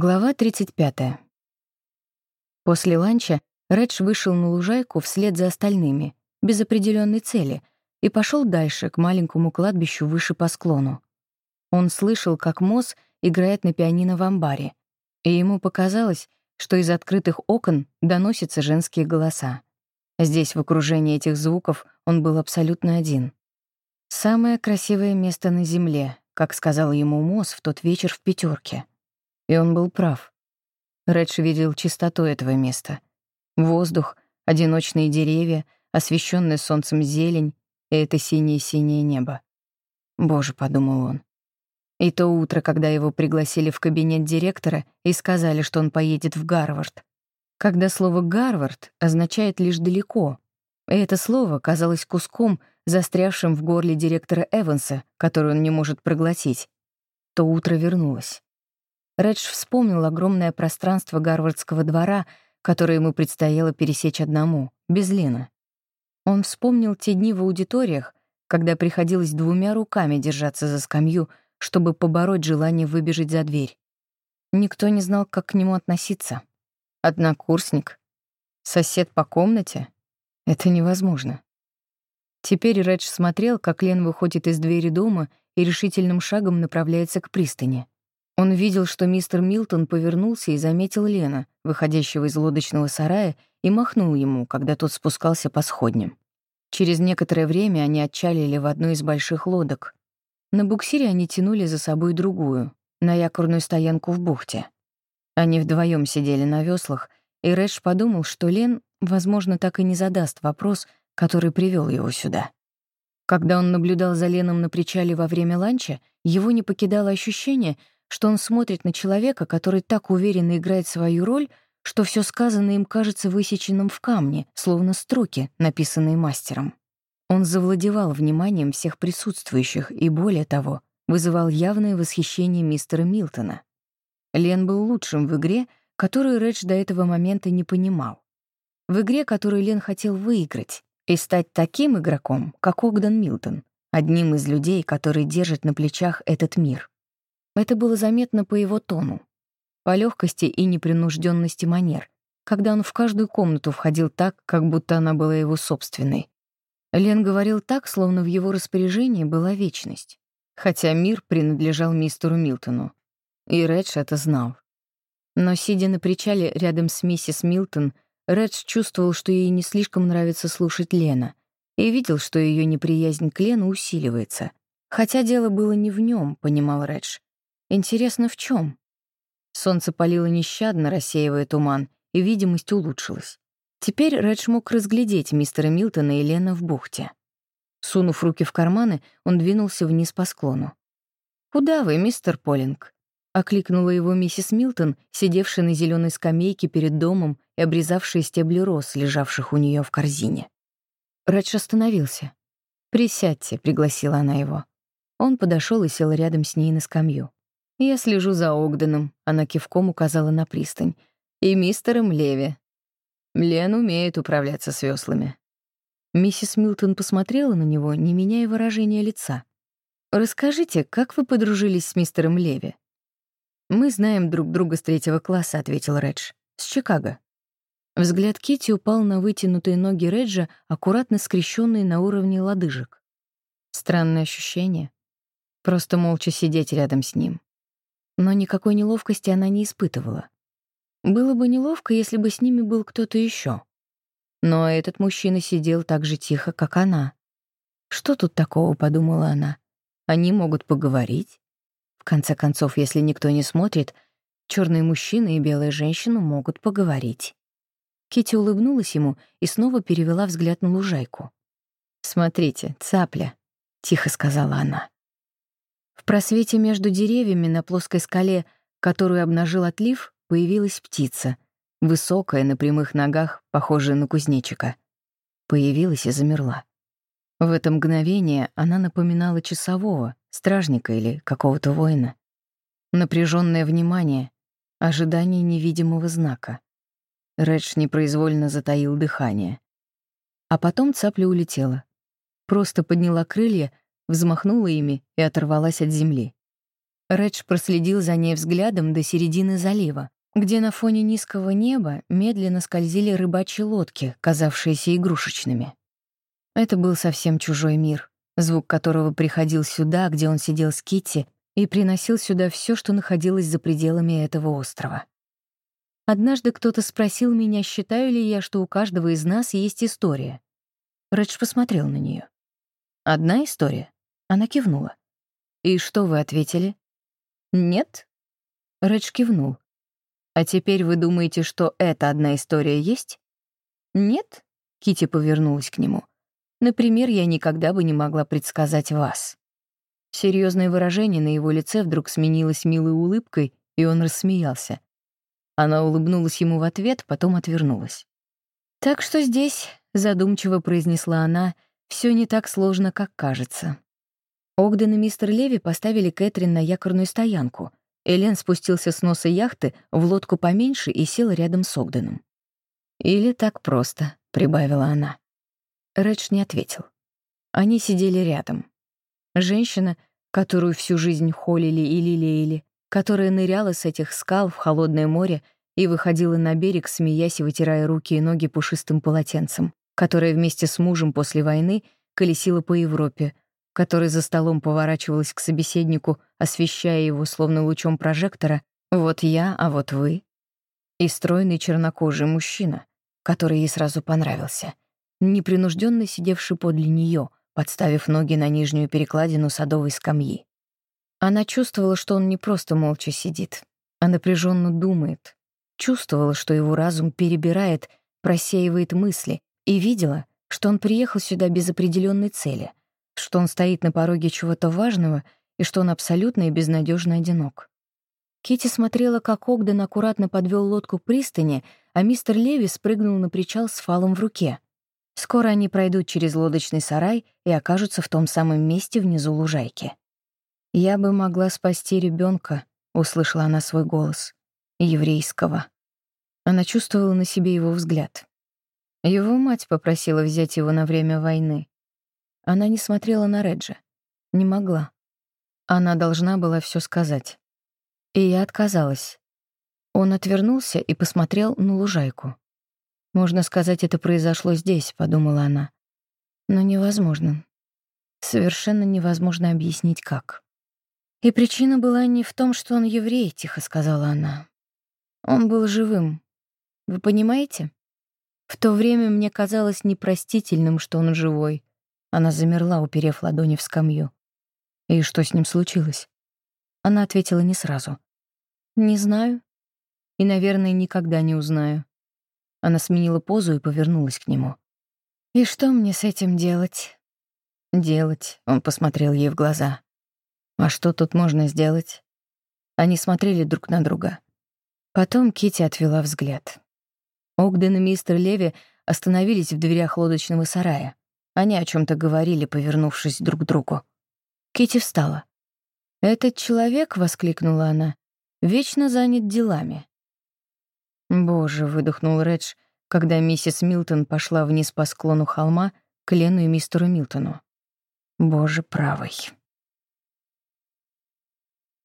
Глава 35. После ланча Редж вышел на лужайку вслед за остальными, без определенной цели, и пошел дальше, к маленькому кладбищу выше по склону. Он слышал, как Мосс играет на пианино в амбаре, и ему показалось, что из открытых окон доносятся женские голоса. Здесь, в окружении этих звуков, он был абсолютно один. «Самое красивое место на Земле», как сказал ему Мосс в тот вечер в пятерке. И он был прав. Редж видел чистоту этого места. Воздух, одиночные деревья, освещенное солнцем зелень и это синее-синее небо. «Боже», — подумал он. И то утро, когда его пригласили в кабинет директора и сказали, что он поедет в Гарвард. Когда слово «Гарвард» означает лишь «далеко», и это слово казалось куском, застрявшим в горле директора Эванса, который он не может проглотить, то утро вернулось. Редж вспомнил огромное пространство Гарвардского двора, которое ему предстояло пересечь одному, без Лена. Он вспомнил те дни в аудиториях, когда приходилось двумя руками держаться за скамью, чтобы побороть желание выбежать за дверь. Никто не знал, как к нему относиться. Однокурсник? Сосед по комнате? Это невозможно. Теперь Редж смотрел, как Лен выходит из двери дома и решительным шагом направляется к пристани. Он видел, что мистер Милтон повернулся и заметил Лена, выходящего из лодочного сарая, и махнул ему, когда тот спускался по сходням. Через некоторое время они отчалили в одну из больших лодок. На буксире они тянули за собой другую, на якорную стоянку в бухте. Они вдвоем сидели на веслах, и Редж подумал, что Лен, возможно, так и не задаст вопрос, который привел его сюда. Когда он наблюдал за Леном на причале во время ланча, его не покидало ощущение — что он смотрит на человека, который так уверенно играет свою роль, что все сказанное им кажется высеченным в камне, словно строки, написанные мастером. Он завладевал вниманием всех присутствующих и, более того, вызывал явное восхищение мистера Милтона. Лен был лучшим в игре, которую Редж до этого момента не понимал. В игре, которую Лен хотел выиграть, и стать таким игроком, как Огден Милтон, одним из людей, которые держат на плечах этот мир. Это было заметно по его тону, по легкости и непринужденности манер, когда он в каждую комнату входил так, как будто она была его собственной. Лен говорил так, словно в его распоряжении была вечность, хотя мир принадлежал мистеру Милтону. И Редж это знал. Но, сидя на причале рядом с миссис Милтон, Редж чувствовал, что ей не слишком нравится слушать Лена, и видел, что ее неприязнь к Лену усиливается. Хотя дело было не в нем, понимал Редж. Интересно, в чем? Солнце палило нещадно, рассеивая туман, и видимость улучшилась. Теперь Редж мог разглядеть мистера Милтона и Лена в бухте. Сунув руки в карманы, он двинулся вниз по склону. «Куда вы, мистер Полинг?» — окликнула его миссис Милтон, сидевшая на зеленой скамейке перед домом и обрезавшая стебли роз, лежавших у нее в корзине. Редж остановился. «Присядьте», — пригласила она его. Он подошел и сел рядом с ней на скамью. «Я слежу за Огденом», — она кивком указала на пристань, «и мистером Леви. Лен умеет управляться с веслами». Миссис Милтон посмотрела на него, не меняя выражения лица. «Расскажите, как вы подружились с мистером Леви?» «Мы знаем друг друга с третьего класса», — ответил Редж. «С Чикаго». Взгляд Кити упал на вытянутые ноги Реджа, аккуратно скрещенные на уровне лодыжек. Странное ощущение. Просто молча сидеть рядом с ним но никакой неловкости она не испытывала. Было бы неловко, если бы с ними был кто-то еще. Но этот мужчина сидел так же тихо, как она. «Что тут такого?» — подумала она. «Они могут поговорить. В конце концов, если никто не смотрит, черный мужчина и белая женщина могут поговорить». Кити улыбнулась ему и снова перевела взгляд на лужайку. «Смотрите, цапля», — тихо сказала она. В просвете между деревьями на плоской скале, которую обнажил отлив, появилась птица, высокая, на прямых ногах, похожая на кузнечика. Появилась и замерла. В это мгновение она напоминала часового, стражника или какого-то воина. Напряженное внимание, ожидание невидимого знака. Редж непроизвольно затаил дыхание. А потом цапля улетела. Просто подняла крылья, взмахнула ими и оторвалась от земли. Редж проследил за ней взглядом до середины залива, где на фоне низкого неба медленно скользили рыбачьи лодки, казавшиеся игрушечными. Это был совсем чужой мир, звук которого приходил сюда, где он сидел с Китти, и приносил сюда все, что находилось за пределами этого острова. Однажды кто-то спросил меня, считаю ли я, что у каждого из нас есть история. Редж посмотрел на нее. «Одна история?» Она кивнула. «И что вы ответили?» «Нет?» Редж кивнул. «А теперь вы думаете, что эта одна история есть?» «Нет?» — Кити повернулась к нему. «Например, я никогда бы не могла предсказать вас». Серьезное выражение на его лице вдруг сменилось милой улыбкой, и он рассмеялся. Она улыбнулась ему в ответ, потом отвернулась. «Так что здесь», — задумчиво произнесла она, — «всё не так сложно, как кажется». Огден и мистер Леви поставили Кэтрин на якорную стоянку. Элен спустился с носа яхты в лодку поменьше и сел рядом с Огденом. «Или так просто», — прибавила она. Редж не ответил. Они сидели рядом. Женщина, которую всю жизнь холили и лелеяли, которая ныряла с этих скал в холодное море и выходила на берег, смеясь и вытирая руки и ноги пушистым полотенцем, которая вместе с мужем после войны колесила по Европе, которая за столом поворачивалась к собеседнику, освещая его словно лучом прожектора «Вот я, а вот вы». И стройный чернокожий мужчина, который ей сразу понравился, непринужденно сидевший подле нее, подставив ноги на нижнюю перекладину садовой скамьи. Она чувствовала, что он не просто молча сидит, а напряженно думает. Чувствовала, что его разум перебирает, просеивает мысли, и видела, что он приехал сюда без определенной цели, что он стоит на пороге чего-то важного и что он абсолютно и безнадежно одинок. Кити смотрела, как Огден аккуратно подвел лодку к пристани, а мистер Леви спрыгнул на причал с фалом в руке. Скоро они пройдут через лодочный сарай и окажутся в том самом месте внизу лужайки. «Я бы могла спасти ребенка, услышала она свой голос. Еврейского. Она чувствовала на себе его взгляд. Его мать попросила взять его на время войны. Она не смотрела на Реджа. Не могла. Она должна была все сказать. И я отказалась. Он отвернулся и посмотрел на лужайку. Можно сказать, это произошло здесь, подумала она. Но невозможно. Совершенно невозможно объяснить как. И причина была не в том, что он еврей, тихо сказала она. Он был живым. Вы понимаете? В то время мне казалось непростительным, что он живой. Она замерла, уперев ладони в скамью. И что с ним случилось? Она ответила не сразу. Не знаю. И, наверное, никогда не узнаю. Она сменила позу и повернулась к нему. «И что мне с этим делать?» «Делать», — он посмотрел ей в глаза. «А что тут можно сделать?» Они смотрели друг на друга. Потом Кити отвела взгляд. Огден и мистер Леви остановились в дверях лодочного сарая. Они о чем то говорили, повернувшись друг к другу. Кити встала. «Этот человек», — воскликнула она, — «вечно занят делами. «Боже», — выдохнул Редж, когда миссис Милтон пошла вниз по склону холма к Лену и мистеру Милтону. «Боже правый».